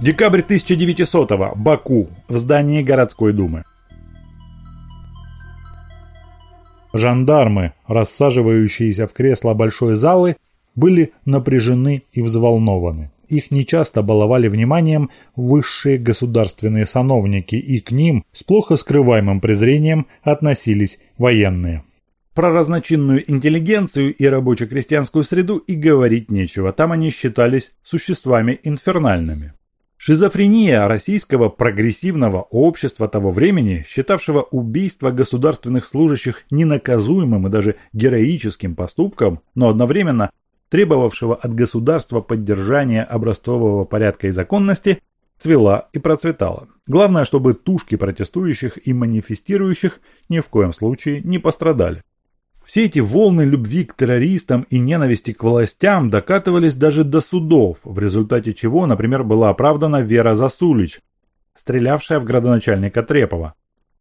Декабрь 1900-го. Баку. В здании городской думы. Жандармы, рассаживающиеся в кресла большой залы, были напряжены и взволнованы. Их нечасто баловали вниманием высшие государственные сановники, и к ним с плохо скрываемым презрением относились военные. Про разночинную интеллигенцию и рабоче-крестьянскую среду и говорить нечего, там они считались существами инфернальными. Шизофрения российского прогрессивного общества того времени, считавшего убийство государственных служащих ненаказуемым и даже героическим поступком, но одновременно требовавшего от государства поддержания образцового порядка и законности, цвела и процветала. Главное, чтобы тушки протестующих и манифестирующих ни в коем случае не пострадали. Все эти волны любви к террористам и ненависти к властям докатывались даже до судов, в результате чего, например, была оправдана Вера Засулич, стрелявшая в градоначальника Трепова.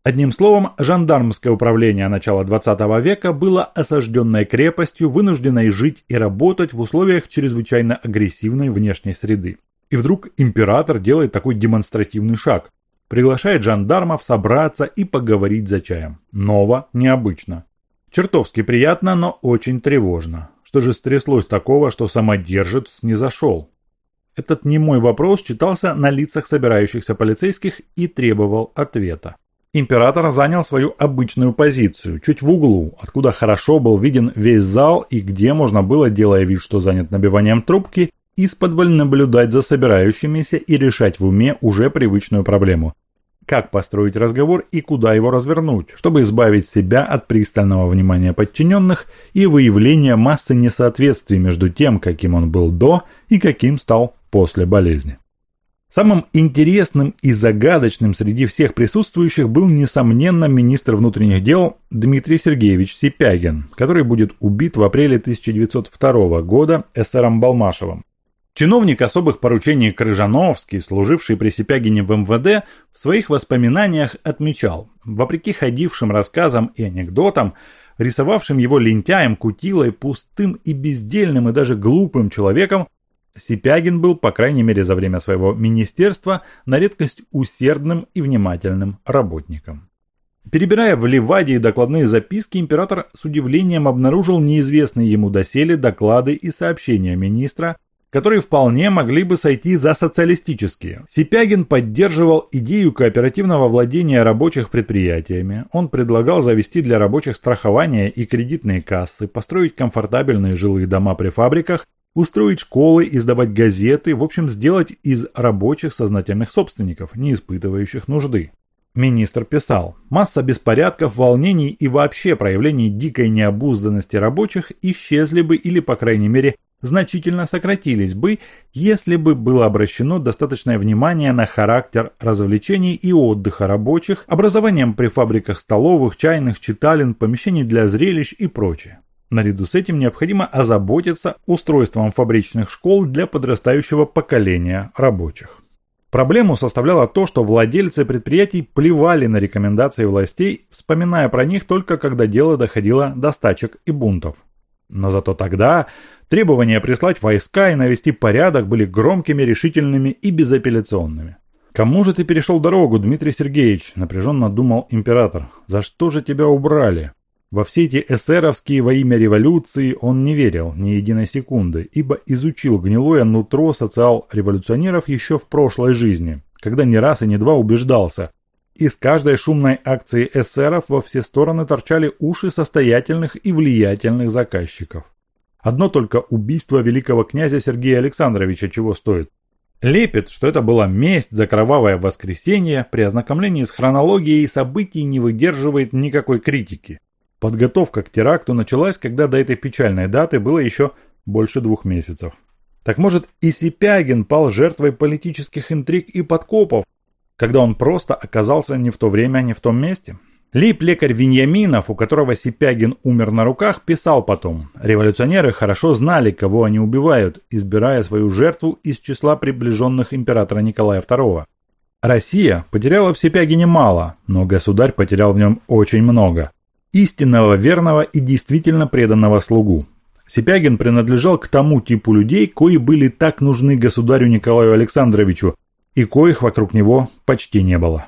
Одним словом, жандармское управление начала 20 века было осажденной крепостью, вынужденной жить и работать в условиях чрезвычайно агрессивной внешней среды. И вдруг император делает такой демонстративный шаг. Приглашает жандармов собраться и поговорить за чаем. Ново, необычно. Чертовски приятно, но очень тревожно. Что же стряслось такого, что самодержец не зашел? Этот немой вопрос читался на лицах собирающихся полицейских и требовал ответа. Император занял свою обычную позицию, чуть в углу, откуда хорошо был виден весь зал и где можно было, делая вид, что занят набиванием трубки, из-под наблюдать за собирающимися и решать в уме уже привычную проблему как построить разговор и куда его развернуть, чтобы избавить себя от пристального внимания подчиненных и выявления массы несоответствий между тем, каким он был до и каким стал после болезни. Самым интересным и загадочным среди всех присутствующих был, несомненно, министр внутренних дел Дмитрий Сергеевич Сипягин, который будет убит в апреле 1902 года эсером Балмашевым. Чиновник особых поручений Крыжановский, служивший при Сипягине в МВД, в своих воспоминаниях отмечал, вопреки ходившим рассказам и анекдотам, рисовавшим его лентяем, кутилой, пустым и бездельным и даже глупым человеком, Сипягин был, по крайней мере за время своего министерства, на редкость усердным и внимательным работником. Перебирая в Ливадии докладные записки, император с удивлением обнаружил неизвестные ему доселе доклады и сообщения министра, которые вполне могли бы сойти за социалистические. Сипягин поддерживал идею кооперативного владения рабочих предприятиями. Он предлагал завести для рабочих страхование и кредитные кассы, построить комфортабельные жилые дома при фабриках, устроить школы, издавать газеты, в общем, сделать из рабочих сознательных собственников, не испытывающих нужды. Министр писал, масса беспорядков, волнений и вообще проявлений дикой необузданности рабочих исчезли бы или, по крайней мере, значительно сократились бы, если бы было обращено достаточное внимание на характер развлечений и отдыха рабочих, образованием при фабриках столовых, чайных, читален, помещений для зрелищ и прочее. Наряду с этим необходимо озаботиться устройством фабричных школ для подрастающего поколения рабочих. Проблему составляло то, что владельцы предприятий плевали на рекомендации властей, вспоминая про них только когда дело доходило до стачек и бунтов. Но зато тогда Требования прислать войска и навести порядок были громкими, решительными и безапелляционными. «Кому же ты перешел дорогу, Дмитрий Сергеевич?» – напряженно думал император. «За что же тебя убрали?» Во все эти эсеровские во имя революции он не верил ни единой секунды, ибо изучил гнилое нутро социал-революционеров еще в прошлой жизни, когда не раз и не два убеждался. Из каждой шумной акции эсеров во все стороны торчали уши состоятельных и влиятельных заказчиков. Одно только убийство великого князя Сергея Александровича чего стоит. Лепит, что это была месть за кровавое воскресенье, при ознакомлении с хронологией событий не выдерживает никакой критики. Подготовка к теракту началась, когда до этой печальной даты было еще больше двух месяцев. Так может и Сипягин пал жертвой политических интриг и подкопов, когда он просто оказался не в то время, не в том месте? Лейб-лекарь Виньяминов, у которого Сипягин умер на руках, писал потом. Революционеры хорошо знали, кого они убивают, избирая свою жертву из числа приближенных императора Николая II. Россия потеряла в Сипягине мало, но государь потерял в нем очень много. Истинного, верного и действительно преданного слугу. Сипягин принадлежал к тому типу людей, кои были так нужны государю Николаю Александровичу, и коих вокруг него почти не было.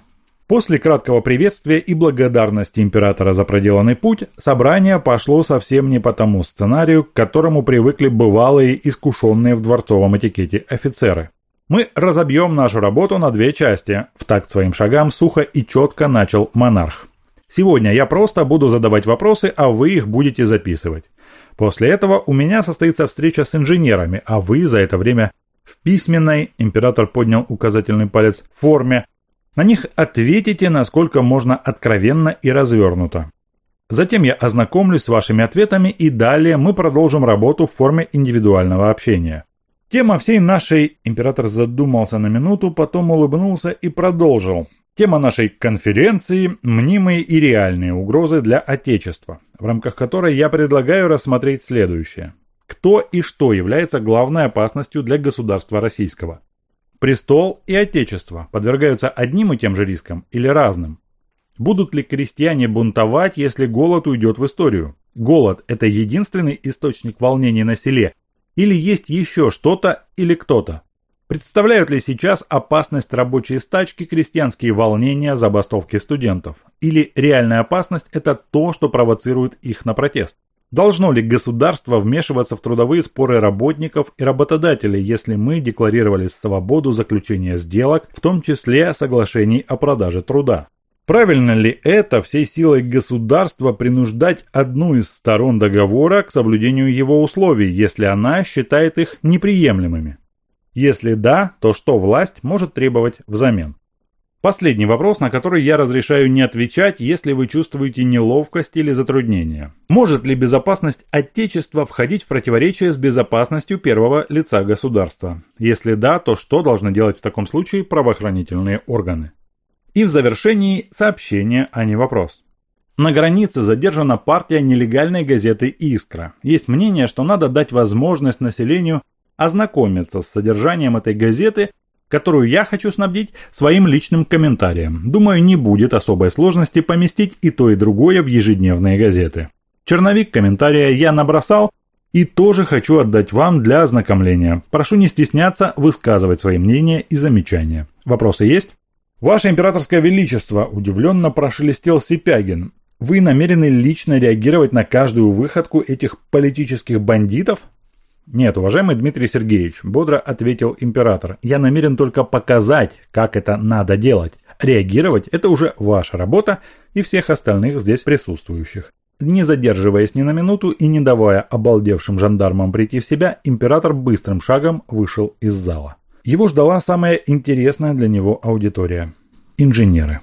После краткого приветствия и благодарности императора за проделанный путь, собрание пошло совсем не по тому сценарию, к которому привыкли бывалые, искушенные в дворцовом этикете офицеры. Мы разобьем нашу работу на две части. В такт своим шагам сухо и четко начал монарх. Сегодня я просто буду задавать вопросы, а вы их будете записывать. После этого у меня состоится встреча с инженерами, а вы за это время в письменной, император поднял указательный палец, форме, на них ответите, насколько можно откровенно и развернуто. Затем я ознакомлюсь с вашими ответами и далее мы продолжим работу в форме индивидуального общения. Тема всей нашей... Император задумался на минуту, потом улыбнулся и продолжил. Тема нашей конференции – мнимые и реальные угрозы для Отечества, в рамках которой я предлагаю рассмотреть следующее. Кто и что является главной опасностью для государства российского? Престол и Отечество подвергаются одним и тем же рискам или разным? Будут ли крестьяне бунтовать, если голод уйдет в историю? Голод – это единственный источник волнений на селе или есть еще что-то или кто-то? Представляют ли сейчас опасность рабочей стачки крестьянские волнения, забастовки студентов? Или реальная опасность – это то, что провоцирует их на протест? Должно ли государство вмешиваться в трудовые споры работников и работодателей, если мы декларировали свободу заключения сделок, в том числе соглашений о продаже труда? Правильно ли это всей силой государства принуждать одну из сторон договора к соблюдению его условий, если она считает их неприемлемыми? Если да, то что власть может требовать взамен? Последний вопрос, на который я разрешаю не отвечать, если вы чувствуете неловкость или затруднение. Может ли безопасность Отечества входить в противоречие с безопасностью первого лица государства? Если да, то что должны делать в таком случае правоохранительные органы? И в завершении сообщение, а не вопрос. На границе задержана партия нелегальной газеты «Искра». Есть мнение, что надо дать возможность населению ознакомиться с содержанием этой газеты которую я хочу снабдить своим личным комментарием. Думаю, не будет особой сложности поместить и то, и другое в ежедневные газеты. Черновик комментария я набросал и тоже хочу отдать вам для ознакомления. Прошу не стесняться высказывать свои мнения и замечания. Вопросы есть? Ваше императорское величество, удивленно прошелестел Сипягин. Вы намерены лично реагировать на каждую выходку этих политических бандитов? «Нет, уважаемый Дмитрий Сергеевич», – бодро ответил император, – «я намерен только показать, как это надо делать. Реагировать – это уже ваша работа и всех остальных здесь присутствующих». Не задерживаясь ни на минуту и не давая обалдевшим жандармам прийти в себя, император быстрым шагом вышел из зала. Его ждала самая интересная для него аудитория – инженеры.